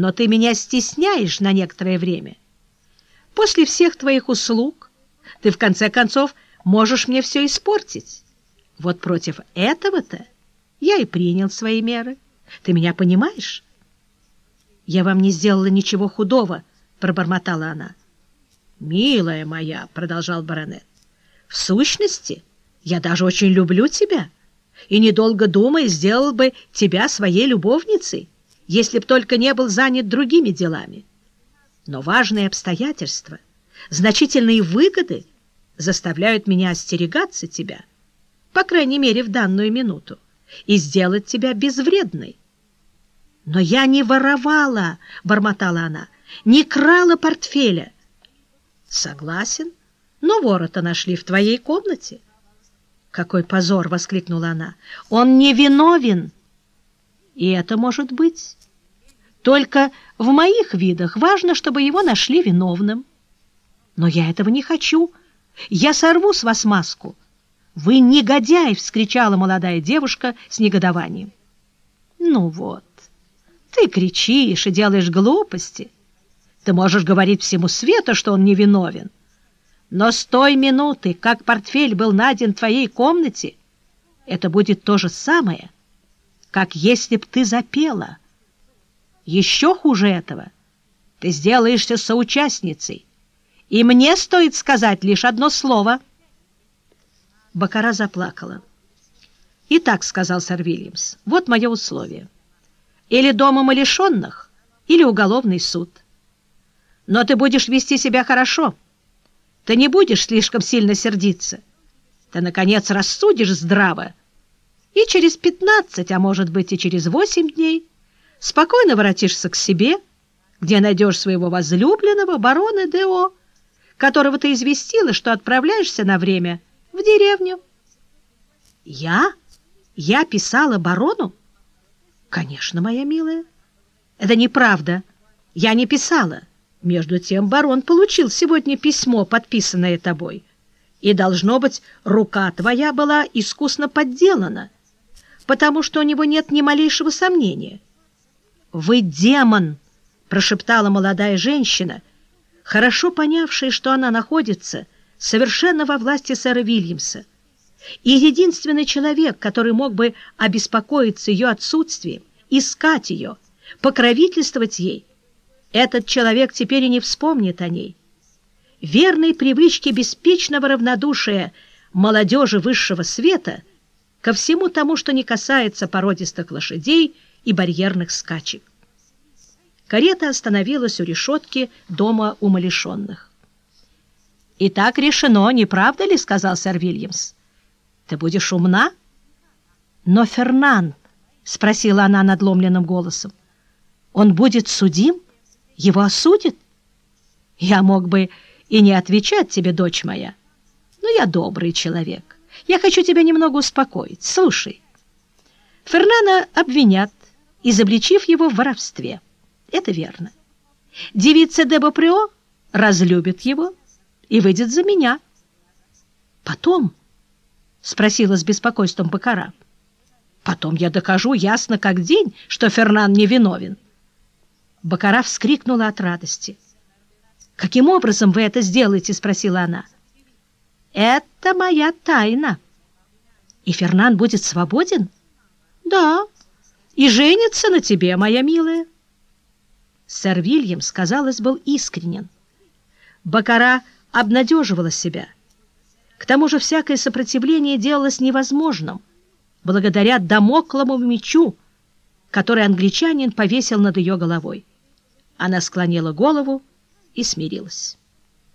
но ты меня стесняешь на некоторое время. После всех твоих услуг ты, в конце концов, можешь мне все испортить. Вот против этого-то я и принял свои меры. Ты меня понимаешь? Я вам не сделала ничего худого, пробормотала она. Милая моя, продолжал баронет, в сущности, я даже очень люблю тебя и, недолго думая, сделал бы тебя своей любовницей, если б только не был занят другими делами. Но важные обстоятельства, значительные выгоды заставляют меня остерегаться тебя, по крайней мере, в данную минуту, и сделать тебя безвредной. «Но я не воровала!» — бормотала она. «Не крала портфеля!» «Согласен, но ворота нашли в твоей комнате». «Какой позор!» — воскликнула она. «Он не виновен!» «И это может быть. Только в моих видах важно, чтобы его нашли виновным. Но я этого не хочу. Я сорву с вас маску». «Вы негодяй!» — вскричала молодая девушка с негодованием. «Ну вот, ты кричишь и делаешь глупости. Ты можешь говорить всему свету, что он невиновен. Но с той минуты, как портфель был найден в твоей комнате, это будет то же самое, как если б ты запела. Еще хуже этого. Ты сделаешься соучастницей, и мне стоит сказать лишь одно слово. Бакара заплакала. «Итак», — сказал сэр Вильямс, — «вот мое условие. Или дома умалишенных, или уголовный суд. Но ты будешь вести себя хорошо». Ты не будешь слишком сильно сердиться. Ты, наконец, рассудишь здраво. И через пятнадцать, а может быть и через восемь дней, спокойно воротишься к себе, где найдешь своего возлюбленного барона Део, которого ты известила, что отправляешься на время в деревню. Я? Я писала барону? Конечно, моя милая. Это неправда. Я не писала. Между тем барон получил сегодня письмо, подписанное тобой, и, должно быть, рука твоя была искусно подделана, потому что у него нет ни малейшего сомнения. «Вы демон!» — прошептала молодая женщина, хорошо понявшая, что она находится совершенно во власти сэра Вильямса, и единственный человек, который мог бы обеспокоиться ее отсутствием, искать ее, покровительствовать ей — этот человек теперь и не вспомнит о ней. Верной привычке беспечного равнодушия молодежи высшего света ко всему тому, что не касается породистых лошадей и барьерных скачек. Карета остановилась у решетки дома умалишенных. «И так решено, не правда ли?» — сказал сэр Вильямс. «Ты будешь умна?» «Но Фернан?» — спросила она надломленным голосом. «Он будет судим?» Его осудят? Я мог бы и не отвечать тебе, дочь моя, но я добрый человек. Я хочу тебя немного успокоить. Слушай. Фернана обвинят, изобличив его в воровстве. Это верно. Девица де Боприо разлюбит его и выйдет за меня. Потом, — спросила с беспокойством Бакара, — потом я докажу ясно как день, что Фернан невиновен. Бакара вскрикнула от радости. «Каким образом вы это сделаете?» — спросила она. «Это моя тайна». «И Фернан будет свободен?» «Да, и женится на тебе, моя милая». Сэр Вильямс, казалось, был искренен. Бакара обнадеживала себя. К тому же всякое сопротивление делалось невозможным, благодаря домоклому мечу, который англичанин повесил над ее головой. Она склонила голову и смирилась.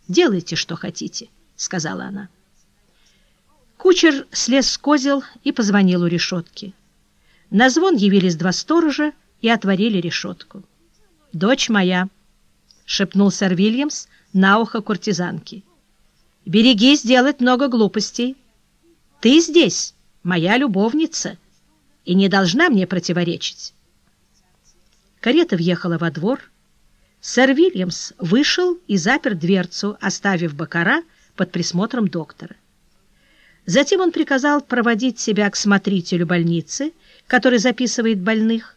«Делайте, что хотите», — сказала она. Кучер слез с козел и позвонил у решетки. На звон явились два сторожа и отворили решетку. «Дочь моя», — шепнул сэр Вильямс на ухо куртизанки, — «берегись делать много глупостей. Ты здесь, моя любовница, и не должна мне противоречить». Карета въехала во двор, — Сэр Вильямс вышел и запер дверцу, оставив Бакара под присмотром доктора. Затем он приказал проводить себя к смотрителю больницы, который записывает больных,